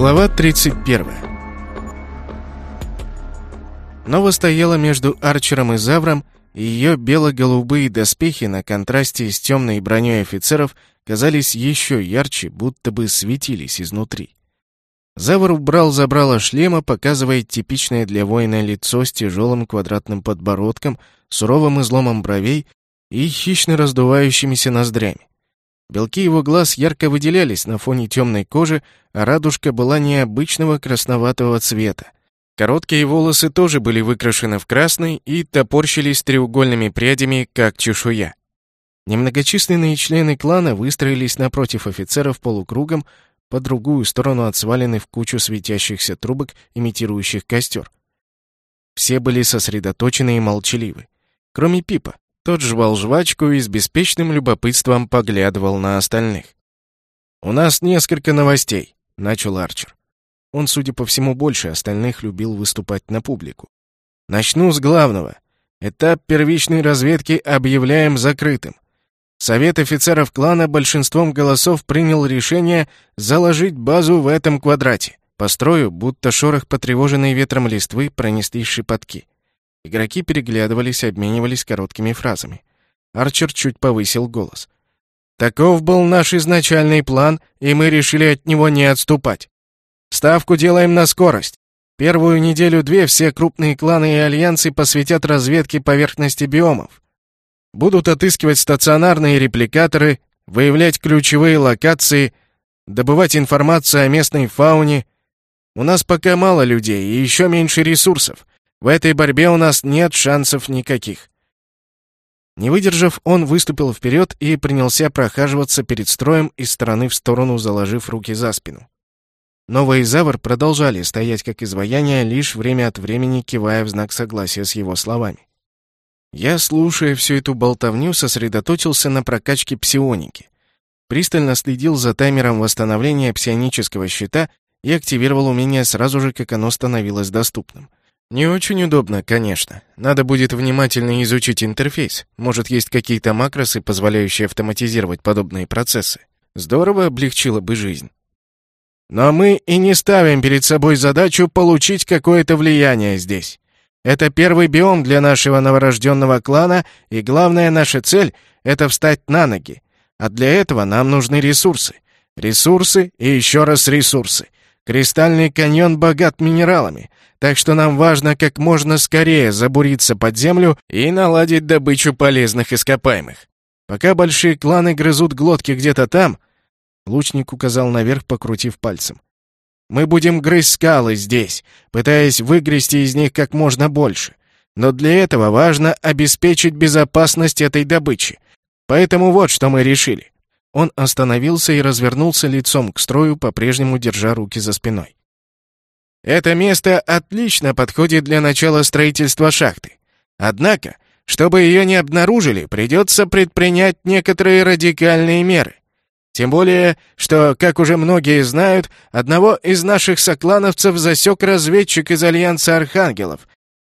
Глава 31 Нова стояла между Арчером и Завром, и ее бело-голубые доспехи на контрасте с темной броней офицеров казались еще ярче, будто бы светились изнутри. Завр убрал забрало шлема, показывая типичное для воина лицо с тяжелым квадратным подбородком, суровым изломом бровей и хищно раздувающимися ноздрями. Белки его глаз ярко выделялись на фоне темной кожи, а радужка была необычного красноватого цвета. Короткие волосы тоже были выкрашены в красный и топорщились треугольными прядями, как чешуя. Немногочисленные члены клана выстроились напротив офицеров полукругом по другую сторону от сваленной в кучу светящихся трубок, имитирующих костер. Все были сосредоточены и молчаливы. Кроме Пипа, тот жевал жвачку и с беспечным любопытством поглядывал на остальных. «У нас несколько новостей», — начал Арчер. Он, судя по всему, больше остальных любил выступать на публику. «Начну с главного. Этап первичной разведки объявляем закрытым. Совет офицеров клана большинством голосов принял решение заложить базу в этом квадрате. Построю, будто шорох потревоженной ветром листвы пронеслись шепотки. Игроки переглядывались, обменивались короткими фразами. Арчер чуть повысил голос. «Таков был наш изначальный план, и мы решили от него не отступать. Ставку делаем на скорость. Первую неделю-две все крупные кланы и альянсы посвятят разведке поверхности биомов. Будут отыскивать стационарные репликаторы, выявлять ключевые локации, добывать информацию о местной фауне. У нас пока мало людей и еще меньше ресурсов. В этой борьбе у нас нет шансов никаких. Не выдержав, он выступил вперед и принялся прохаживаться перед строем из стороны в сторону, заложив руки за спину. Новый Завр продолжали стоять как изваяния, лишь время от времени кивая в знак согласия с его словами. Я, слушая всю эту болтовню, сосредоточился на прокачке псионики. Пристально следил за таймером восстановления псионического щита и активировал умение сразу же, как оно становилось доступным — не очень удобно, конечно. Надо будет внимательно изучить интерфейс. Может, есть какие-то макросы, позволяющие автоматизировать подобные процессы. Здорово облегчило бы жизнь. Но мы и не ставим перед собой задачу получить какое-то влияние здесь. Это первый биом для нашего новорожденного клана, и главная наша цель — это встать на ноги. А для этого нам нужны ресурсы. Ресурсы и еще раз ресурсы. Кристальный каньон богат минералами, так что нам важно как можно скорее забуриться под землю и наладить добычу полезных ископаемых. Пока большие кланы грызут глотки где-то там, лучник указал наверх, покрутив пальцем. Мы будем грызть скалы здесь, пытаясь выгрести из них как можно больше. Но для этого важно обеспечить безопасность этой добычи. Поэтому вот что мы решили. Он остановился и развернулся лицом к строю, по-прежнему держа руки за спиной. Это место отлично подходит для начала строительства шахты. Однако, чтобы ее не обнаружили, придется предпринять некоторые радикальные меры. Тем более, что, как уже многие знают, одного из наших соклановцев засек разведчик из Альянса Архангелов,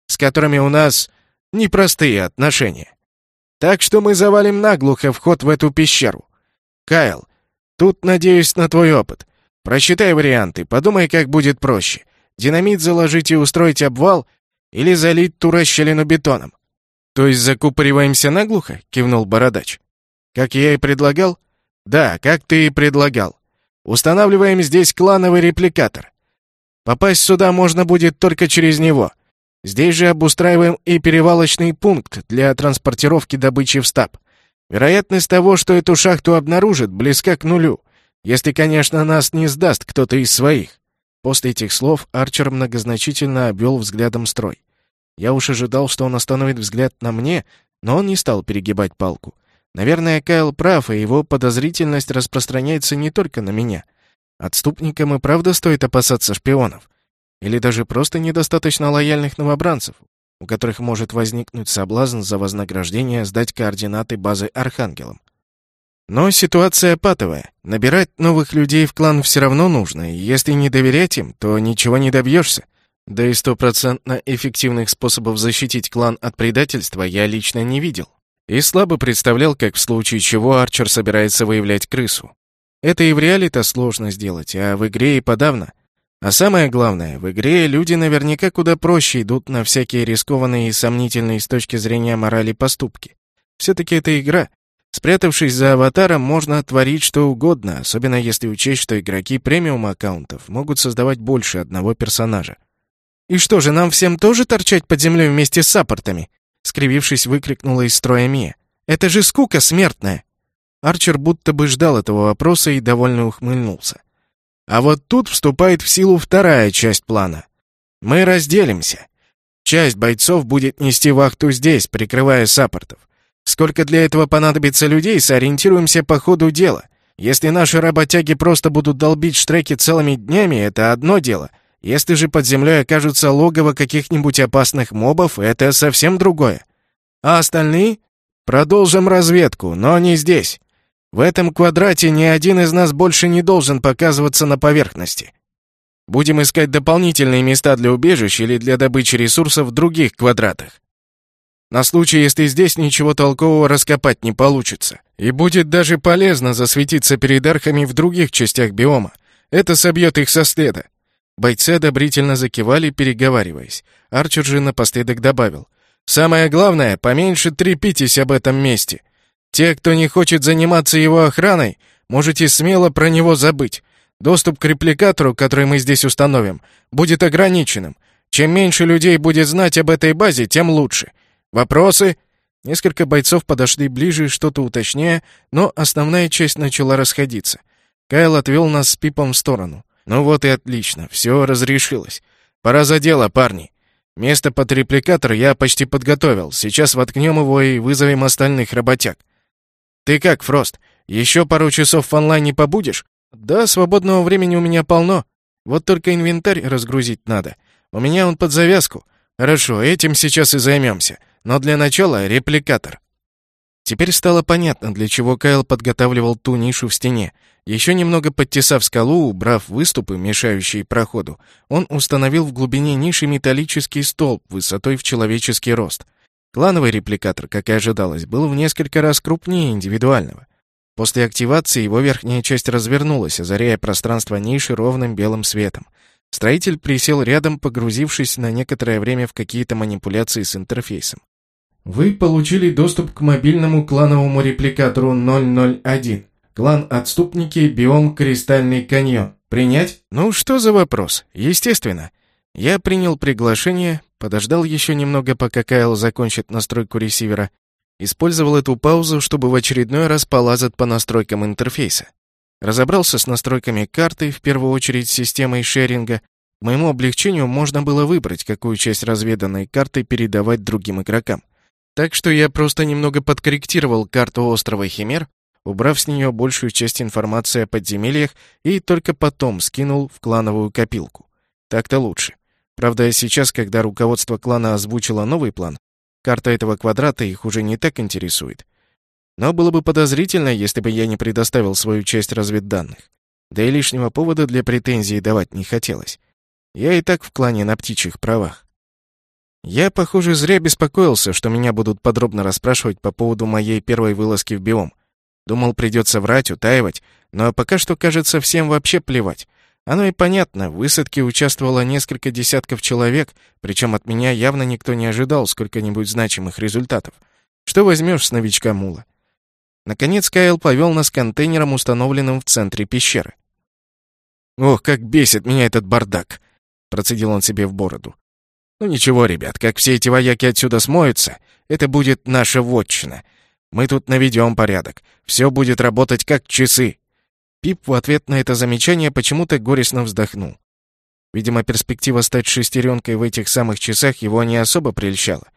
с которыми у нас непростые отношения. Так что мы завалим наглухо вход в эту пещеру. Кайл, тут надеюсь на твой опыт. Просчитай варианты, подумай, как будет проще. Динамит заложить и устроить обвал или залить ту расщелину бетоном. То есть закупориваемся наглухо? Кивнул бородач. Как я и предлагал? Да, как ты и предлагал. Устанавливаем здесь клановый репликатор. Попасть сюда можно будет только через него. Здесь же обустраиваем и перевалочный пункт для транспортировки добычи в стаб. Вероятность того, что эту шахту обнаружат, близка к нулю, если, конечно, нас не сдаст кто-то из своих. После этих слов Арчер многозначительно обвел взглядом строй. Я уж ожидал, что он остановит взгляд на мне, но он не стал перегибать палку. Наверное, Кайл прав, и его подозрительность распространяется не только на меня. Отступникам и правда стоит опасаться шпионов. Или даже просто недостаточно лояльных новобранцев, у которых может возникнуть соблазн за вознаграждение сдать координаты базы Архангелам. Но ситуация патовая. Набирать новых людей в клан все равно нужно, и если не доверять им, то ничего не добьешься. Да и стопроцентно эффективных способов защитить клан от предательства я лично не видел. И слабо представлял, как в случае чего Арчер собирается выявлять крысу. Это и в реале-то сложно сделать, а в игре и подавно. А самое главное, в игре люди наверняка куда проще идут на всякие рискованные и сомнительные с точки зрения морали поступки. Все-таки это игра. Спрятавшись за аватаром, можно творить что угодно, особенно если учесть, что игроки премиум аккаунтов могут создавать больше одного персонажа. «И что же, нам всем тоже торчать под землей вместе с саппортами?» Скривившись, выкрикнула из строя Мия. «Это же скука смертная!» Арчер будто бы ждал этого вопроса и довольно ухмыльнулся. А вот тут вступает в силу вторая часть плана. Мы разделимся. Часть бойцов будет нести вахту здесь, прикрывая саппортов. Сколько для этого понадобится людей, сориентируемся по ходу дела. Если наши работяги просто будут долбить штреки целыми днями, это одно дело. Если же под землей окажутся логово каких-нибудь опасных мобов, это совсем другое. А остальные? Продолжим разведку, но не здесь. В этом квадрате ни один из нас больше не должен показываться на поверхности. Будем искать дополнительные места для убежищ или для добычи ресурсов в других квадратах. На случай, если здесь ничего толкового раскопать не получится. И будет даже полезно засветиться перед архами в других частях биома. Это собьет их со следа. Бойцы одобрительно закивали, переговариваясь. Арчер же напоследок добавил. «Самое главное, поменьше трепитесь об этом месте. Те, кто не хочет заниматься его охраной, можете смело про него забыть. Доступ к репликатору, который мы здесь установим, будет ограниченным. Чем меньше людей будет знать об этой базе, тем лучше. Вопросы?» Несколько бойцов подошли ближе, что-то уточняя, но основная часть начала расходиться. Кайл отвел нас с Пипом в сторону. «Ну вот и отлично, все разрешилось. Пора за дело, парни. Место под репликатор я почти подготовил. Сейчас воткнем его и вызовем остальных работяг. «Ты как, Фрост, еще пару часов в онлайне побудешь?» «Да, свободного времени у меня полно. Вот только инвентарь разгрузить надо. У меня он под завязку. Хорошо, этим сейчас и займемся. Но для начала репликатор». Теперь стало понятно, для чего Кайл подготавливал ту нишу в стене. Еще немного подтесав скалу, убрав выступы, мешающие проходу, он установил в глубине ниши металлический столб высотой в человеческий рост. Клановый репликатор, как и ожидалось, был в несколько раз крупнее индивидуального. После активации его верхняя часть развернулась, озаряя пространство ниши ровным белым светом. Строитель присел рядом, погрузившись на некоторое время в какие-то манипуляции с интерфейсом. Вы получили доступ к мобильному клановому репликатору 001. Клан Отступники, биом Кристальный каньон. Принять? Ну что за вопрос? Естественно. Я принял приглашение, подождал еще немного, пока Кайл закончит настройку ресивера, использовал эту паузу, чтобы в очередной раз полазать по настройкам интерфейса. Разобрался с настройками карты, в первую очередь системой шеринга. К моему облегчению можно было выбрать, какую часть разведанной карты передавать другим игрокам. Так что я просто немного подкорректировал карту острова Химер, убрав с нее большую часть информации о подземельях и только потом скинул в клановую копилку. Так-то лучше. Правда, сейчас, когда руководство клана озвучило новый план, карта этого квадрата их уже не так интересует. Но было бы подозрительно, если бы я не предоставил свою часть разведданных. Да и лишнего повода для претензий давать не хотелось. Я и так в клане на птичьих правах. Я, похоже, зря беспокоился, что меня будут подробно расспрашивать по поводу моей первой вылазки в биом. Думал, придется врать, утаивать, но пока что, кажется, всем вообще плевать. Оно и понятно, в высадке участвовало несколько десятков человек, причем от меня явно никто не ожидал сколько-нибудь значимых результатов. Что возьмешь с новичка Мула? Наконец Кайл повел нас к контейнерам, установленным в центре пещеры. «Ох, как бесит меня этот бардак!» — процедил он себе в бороду. «Ну ничего, ребят, как все эти вояки отсюда смоются, это будет наша вотчина. Мы тут наведем порядок. Все будет работать как часы, Пип в ответ на это замечание почему-то горестно вздохнул. Видимо, перспектива стать шестеренкой в этих самых часах его не особо прельщала.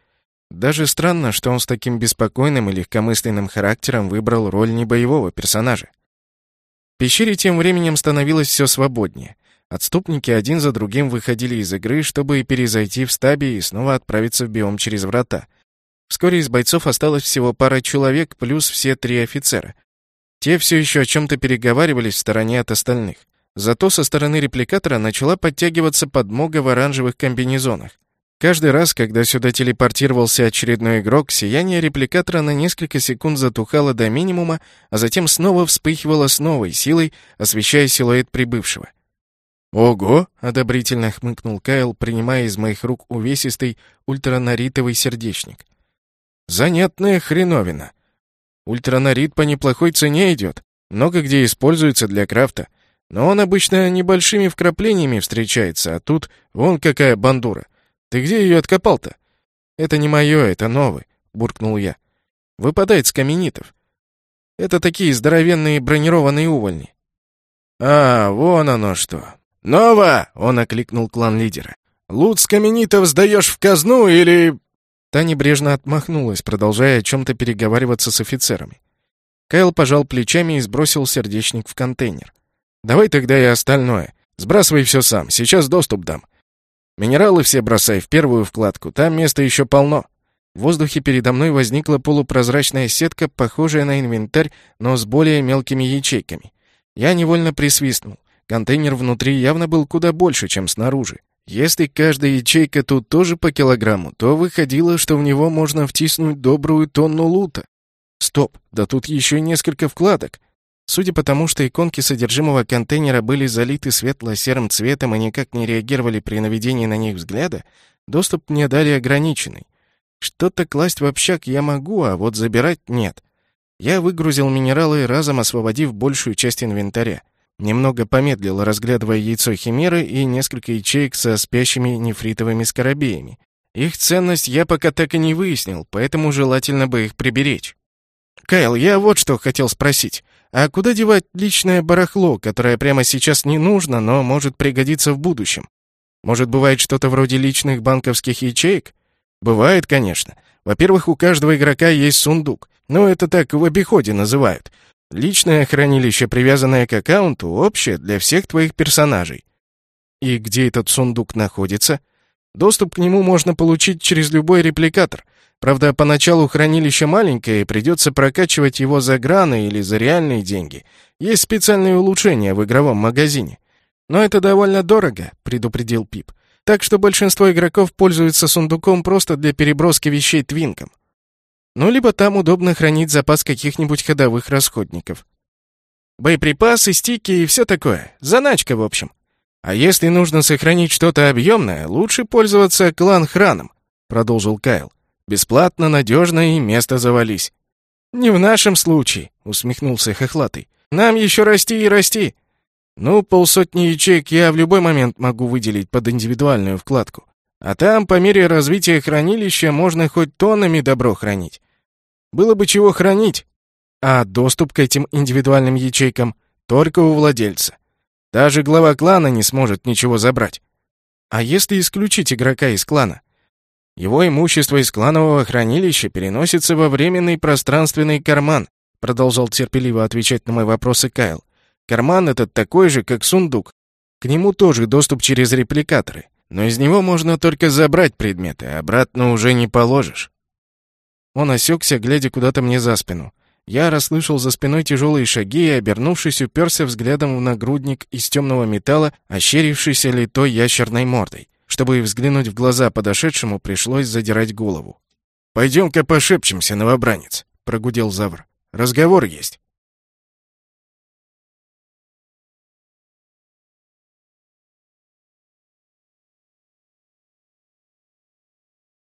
Даже странно, что он с таким беспокойным и легкомысленным характером выбрал роль небоевого персонажа. В пещере тем временем становилось все свободнее. Отступники один за другим выходили из игры, чтобы перезайти в стабе и снова отправиться в биом через врата. Вскоре из бойцов осталось всего пара человек, плюс все три офицера — те все еще о чем-то переговаривались в стороне от остальных. Зато со стороны репликатора начала подтягиваться подмога в оранжевых комбинезонах. Каждый раз, когда сюда телепортировался очередной игрок, сияние репликатора на несколько секунд затухало до минимума, а затем снова вспыхивало с новой силой, освещая силуэт прибывшего. «Ого!» — одобрительно хмыкнул Кайл, принимая из моих рук увесистый ультранаритовый сердечник. «Занятная хреновина. Ультранарит по неплохой цене идет. Много где используется для крафта. Но он обычно небольшими вкраплениями встречается, а тут вон какая бандура. Ты где ее откопал-то?» «Это не мое, это новый», — буркнул я. «Выпадает с каменитов. Это такие здоровенные бронированные увольни». «А, вон оно что. Нова!» — он окликнул клан лидера. «Лут с каменитов сдаешь в казну или...» Та небрежно отмахнулась, продолжая о чем-то переговариваться с офицерами. Кайл пожал плечами и сбросил сердечник в контейнер. «Давай тогда и остальное. Сбрасывай все сам, сейчас доступ дам. Минералы все бросай в первую вкладку, там места еще полно». В воздухе передо мной возникла полупрозрачная сетка, похожая на инвентарь, но с более мелкими ячейками. Я невольно присвистнул. Контейнер внутри явно был куда больше, чем снаружи. Если каждая ячейка тут тоже по килограмму, то выходило, что в него можно втиснуть добрую тонну лута. Стоп, да тут еще несколько вкладок. Судя по тому, что иконки содержимого контейнера были залиты светло-серым цветом и никак не реагировали при наведении на них взгляда, доступ мне дали ограниченный. Что-то класть в общак я могу, а вот забирать нет. Я выгрузил минералы, разом освободив большую часть инвентаря. Немного помедлил, разглядывая яйцо химеры и несколько ячеек со спящими нефритовыми скоробеями. Их ценность я пока так и не выяснил, поэтому желательно бы их приберечь. «Кайл, я вот что хотел спросить. А куда девать личное барахло, которое прямо сейчас не нужно, но может пригодиться в будущем? Может, бывает что-то вроде личных банковских ячеек? Бывает, конечно. Во-первых, у каждого игрока есть сундук. Ну, это так в обиходе называют. Личное хранилище, привязанное к аккаунту, общее для всех твоих персонажей. И где этот сундук находится? Доступ к нему можно получить через любой репликатор. Правда, поначалу хранилище маленькое, и придется прокачивать его за граны или за реальные деньги. Есть специальные улучшения в игровом магазине. Но это довольно дорого, предупредил Пип. Так что большинство игроков пользуются сундуком просто для переброски вещей твинком. Ну, либо там удобно хранить запас каких-нибудь ходовых расходников. Боеприпасы, стики и все такое. Заначка, в общем. А если нужно сохранить что-то объемное, лучше пользоваться клан-храном, продолжил Кайл. Бесплатно, надежно и место завались. Не в нашем случае, усмехнулся Хохлатый. Нам еще расти и расти. Ну, полсотни ячеек я в любой момент могу выделить под индивидуальную вкладку. А там, по мере развития хранилища, можно хоть тоннами добро хранить. Было бы чего хранить. А доступ к этим индивидуальным ячейкам только у владельца. Даже глава клана не сможет ничего забрать. А если исключить игрока из клана? Его имущество из кланового хранилища переносится во временный пространственный карман, продолжал терпеливо отвечать на мои вопросы Кайл. Карман этот такой же, как сундук. К нему тоже доступ через репликаторы, но из него можно только забрать предметы, обратно уже не положишь. Он осекся, глядя куда-то мне за спину. Я расслышал за спиной тяжелые шаги и, обернувшись, уперся взглядом в нагрудник из темного металла, ощерившийся литой ящерной мордой. Чтобы взглянуть в глаза подошедшему, пришлось задирать голову. «Пойдем-ка пошепчемся, новобранец», — прогудел Завр. «Разговор есть».